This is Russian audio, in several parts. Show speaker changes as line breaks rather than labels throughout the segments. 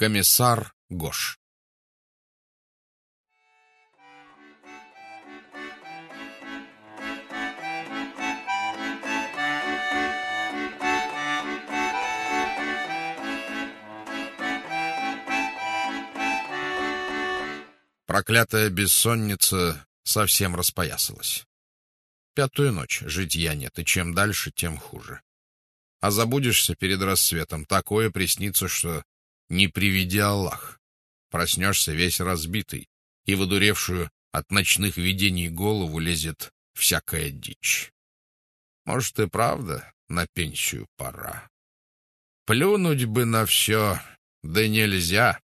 Комиссар Гош Проклятая бессонница совсем распоясалась. Пятую ночь житья нет, и чем дальше, тем хуже. А забудешься перед рассветом, такое приснится, что не приведи Аллах. Проснешься весь разбитый, и в одуревшую от ночных видений голову лезет всякая дичь. Может, и правда на пенсию пора. Плюнуть бы на все, да нельзя.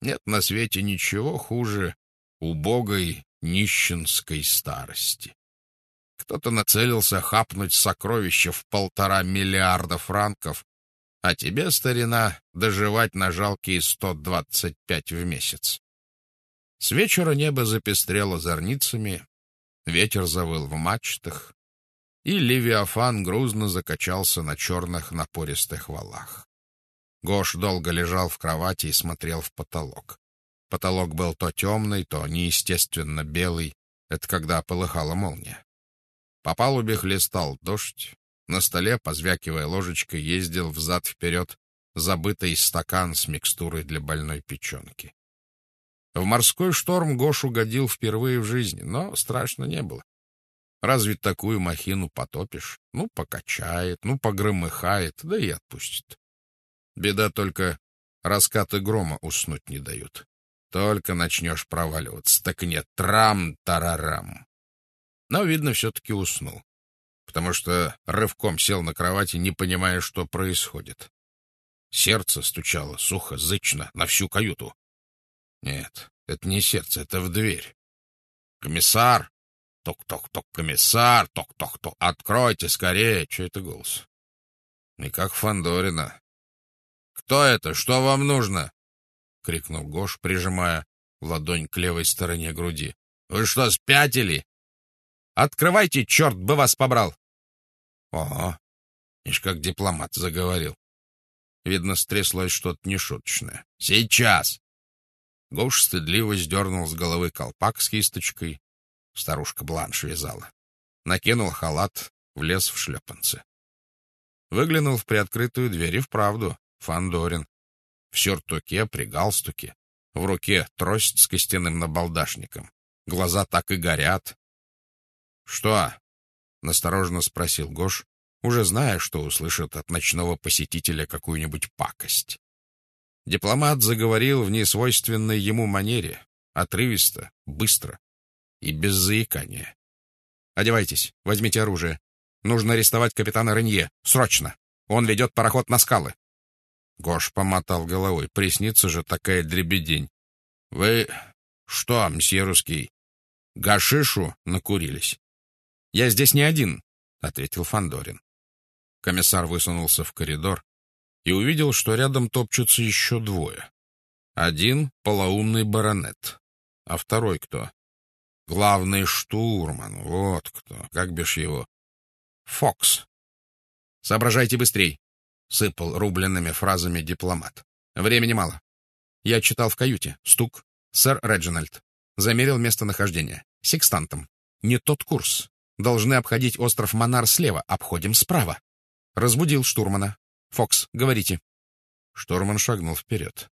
Нет на свете ничего хуже убогой нищенской старости. Кто-то нацелился хапнуть сокровища в полтора миллиарда франков, а тебе, старина, доживать на жалкие сто двадцать пять в месяц. С вечера небо запестрело зорницами, ветер завыл в мачтах, и Левиафан грузно закачался на черных напористых валах. Гош долго лежал в кровати и смотрел в потолок. Потолок был то темный, то неестественно белый. Это когда полыхала молния. По палубе хлестал дождь. На столе, позвякивая ложечкой, ездил взад-вперед забытый стакан с микстурой для больной печенки. В морской шторм Гош угодил впервые в жизни, но страшно не было. Разве такую махину потопишь? Ну, покачает, ну, погромыхает, да и отпустит. Беда только раскаты грома уснуть не дают. Только начнешь проваливаться, так нет, трам-тарарам. Но, видно, все-таки уснул, потому что рывком сел на кровати, не понимая, что происходит. Сердце стучало сухо, зычно, на всю каюту. Нет, это не сердце, это в дверь. «Комиссар!» Ток-ток-ток, комиссар, ток-ток-ток. Откройте скорее. Че это голос? Не как Фандорина. «Кто это? Что вам нужно?» — крикнул Гош, прижимая ладонь к левой стороне груди. «Вы что, спятили?» «Открывайте, черт бы вас побрал!» «Ого! Ишь, как дипломат заговорил. Видно, стряслось что-то нешуточное. Сейчас!» Гош стыдливо сдернул с головы колпак с кисточкой. Старушка Бланш вязала. Накинул халат, влез в шлепанцы. Выглянул в приоткрытую дверь и вправду. Фандорин. В сюртуке, при галстуке. В руке трость с костяным набалдашником. Глаза так и горят. — Что? — настороженно спросил Гош, уже зная, что услышит от ночного посетителя какую-нибудь пакость. Дипломат заговорил в несвойственной ему манере, отрывисто, быстро и без заикания. «Одевайтесь, возьмите оружие. Нужно арестовать капитана Ренье. Срочно! Он ведет пароход на скалы!» Гош помотал головой. Приснится же такая дребедень. — Вы что, мсье русский, гашишу накурились? — Я здесь не один, — ответил Фандорин. Комиссар высунулся в коридор и увидел, что рядом топчутся еще двое. Один — полоумный баронет, а второй кто? Главный штурман, вот кто, как бишь его? Фокс. Соображайте быстрей. — сыпал рубленными фразами дипломат. «Времени мало. Я читал в каюте. Стук. Сэр Реджинальд. Замерил местонахождение. Секстантом. Не тот курс. Должны обходить остров Монар слева, обходим справа. Разбудил штурмана. Фокс, говорите». Штурман шагнул вперед.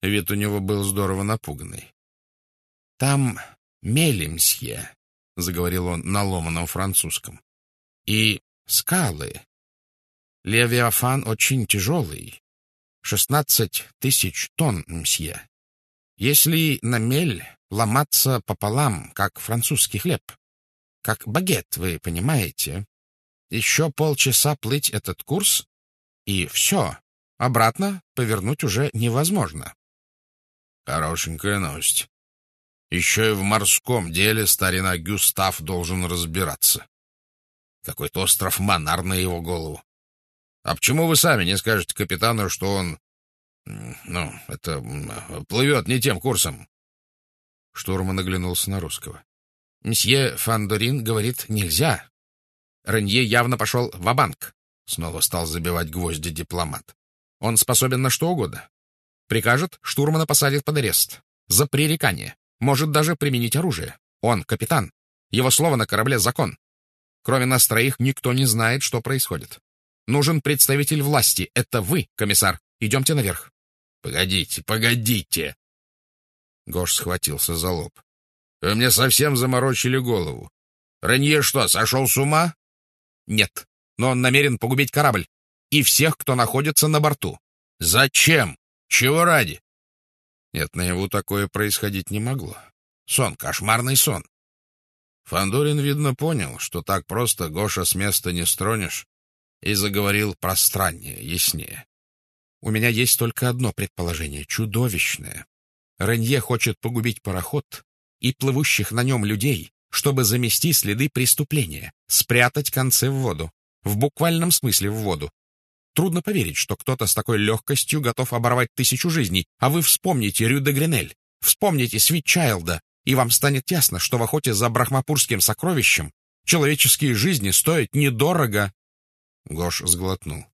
Вид у него был здорово напуганный. «Там мели, мсье», — заговорил он на ломаном французском. «И скалы, Левиафан очень тяжелый. Шестнадцать тысяч тонн, мсье. Если на мель ломаться пополам, как французский хлеб, как багет, вы понимаете, еще полчаса плыть этот курс, и все, обратно повернуть уже невозможно. Хорошенькая новость. Еще и в морском деле старина Гюстав должен разбираться. Какой-то остров Монар на его голову. А почему вы сами не скажете капитану, что он... Ну, это... плывет не тем курсом?» Штурман оглянулся на русского. «Мсье Фандорин говорит, нельзя. Ренье явно пошел в банк Снова стал забивать гвозди дипломат. «Он способен на что угодно.
Прикажет, штурмана посадит под арест. За пререкание. Может даже применить оружие. Он капитан. Его слово на корабле — закон. Кроме нас троих, никто не знает, что происходит. Нужен представитель власти. Это вы, комиссар. Идемте наверх.
— Погодите, погодите. Гош схватился за лоб. — Вы мне совсем заморочили голову. Ранье что, сошел с ума?
— Нет, но он намерен погубить корабль и всех, кто находится на борту.
— Зачем? Чего ради?
Нет, наяву такое происходить не могло. Сон, кошмарный сон.
Фандорин, видно, понял, что так просто Гоша с места не стронешь, и заговорил пространнее, яснее.
У меня есть только одно предположение, чудовищное. Ренье хочет погубить пароход и плывущих на нем людей, чтобы замести следы преступления, спрятать концы в воду. В буквальном смысле в воду. Трудно поверить, что кто-то с такой легкостью готов оборвать тысячу жизней, а вы вспомните Рю де Гринель, вспомните Свитчайлда, и вам станет ясно, что в охоте за брахмапурским сокровищем человеческие жизни стоят недорого.
Гош сглотнул.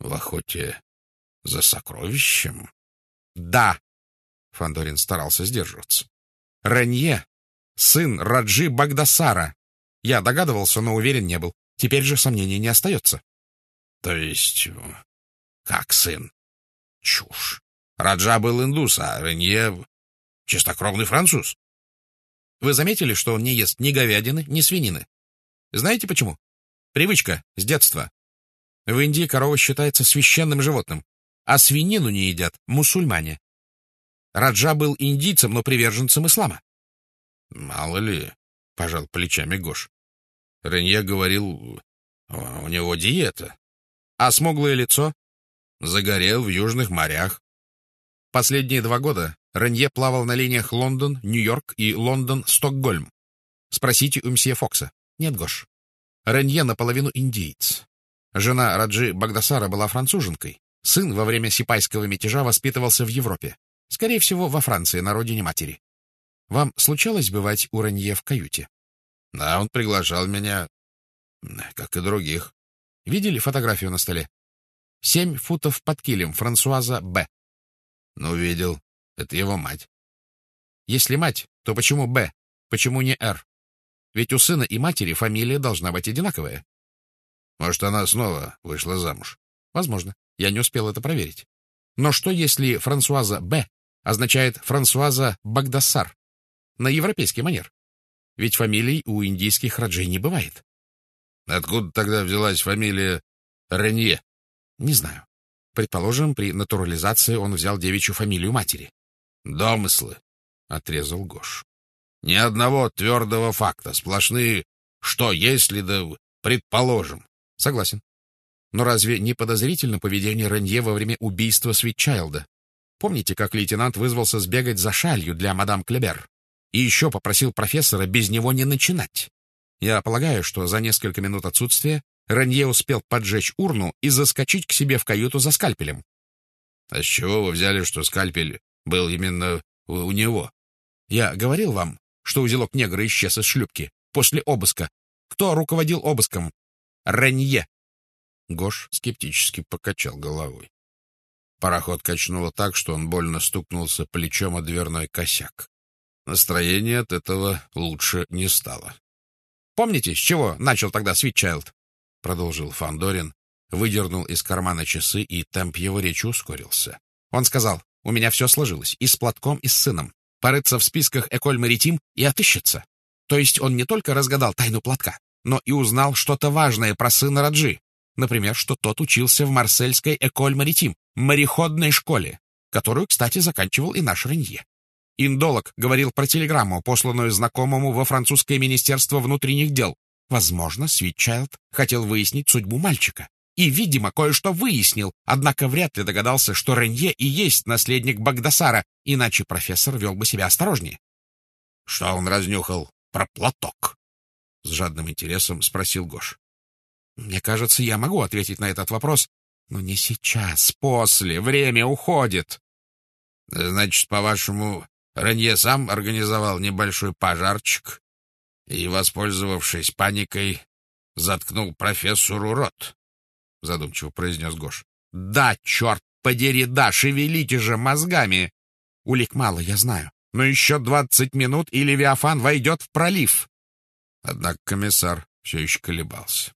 В охоте за сокровищем?
Да. Фандорин старался сдерживаться. Ренье — сын Раджи Багдасара. Я догадывался, но уверен не был. Теперь же сомнений не остается.
То есть, как сын? Чушь. Раджа был индус, а Ренье — чистокровный француз.
Вы заметили, что он не ест ни говядины, ни свинины? Знаете почему? Привычка с детства. В Индии корова считается священным животным, а свинину не едят мусульмане. Раджа был индийцем, но приверженцем ислама.
— Мало ли, — пожал плечами Гош. Ренье говорил, у него диета.
А смуглое лицо?
Загорел в южных морях.
Последние два года Ренье плавал на линиях Лондон, Нью-Йорк и Лондон-Стокгольм. Спросите у мсье Фокса. Нет, Гош. Ренье наполовину индиец. Жена Раджи Багдасара была француженкой. Сын во время сипайского мятежа воспитывался в Европе. Скорее всего, во Франции, на родине матери. Вам случалось бывать у Ренье в каюте?
Да, он приглашал меня, как и других.
Видели фотографию на столе? Семь футов под килем, Франсуаза Б.
Ну, видел. Это его мать.
Если мать, то почему Б? Почему не Р? Ведь у сына и матери фамилия должна быть одинаковая.
Может, она снова вышла замуж?
Возможно. Я не успел это проверить. Но что, если Франсуаза Б означает Франсуаза Багдасар? На европейский манер. Ведь фамилий у индийских раджей не бывает.
Откуда тогда взялась фамилия Ренье?
Не знаю. Предположим, при натурализации он взял девичью фамилию матери.
Домыслы, — отрезал Гош. Ни одного твердого факта, сплошные «что если да предположим».
Согласен. Но разве не подозрительно поведение Ренье во время убийства Свитчайлда? Помните, как лейтенант вызвался сбегать за шалью для мадам Клебер? И еще попросил профессора без него не начинать. Я полагаю, что за несколько минут отсутствия Ранье успел поджечь урну и заскочить к себе в каюту за скальпелем.
— А с чего вы взяли, что скальпель был именно у него?
— Я говорил вам, что узелок негра исчез из шлюпки после обыска. Кто руководил обыском? Ранье.
Гош скептически покачал головой. Пароход качнуло так, что он больно стукнулся плечом о дверной косяк. Настроение от этого лучше не стало.
Помните, с чего начал тогда Свитчайлд?
— продолжил Фандорин, выдернул из кармана часы, и темп его речи ускорился.
Он сказал, у меня все сложилось, и с платком, и с сыном. Порыться в списках Эколь Маритим и отыщется. То есть он не только разгадал тайну платка, но и узнал что-то важное про сына Раджи. Например, что тот учился в марсельской Эколь Маритим, мореходной школе, которую, кстати, заканчивал и наш Ренье. Индолог говорил про телеграмму, посланную знакомому во французское министерство внутренних дел. Возможно, Свитчайлд хотел выяснить судьбу мальчика. И, видимо, кое-что выяснил, однако вряд ли догадался, что Ренье и есть наследник Багдасара, иначе профессор вел бы себя осторожнее.
— Что он разнюхал про платок? — с жадным интересом спросил Гош.
— Мне кажется, я могу ответить на этот вопрос, но не сейчас, после, время уходит.
— Значит, по-вашему, Ранье сам организовал небольшой пожарчик и, воспользовавшись паникой, заткнул профессору рот, — задумчиво произнес Гош.
— Да, черт подери, да, шевелите же мозгами! Улик мало, я знаю, но еще двадцать минут, и Левиафан войдет в пролив.
Однако комиссар все еще колебался.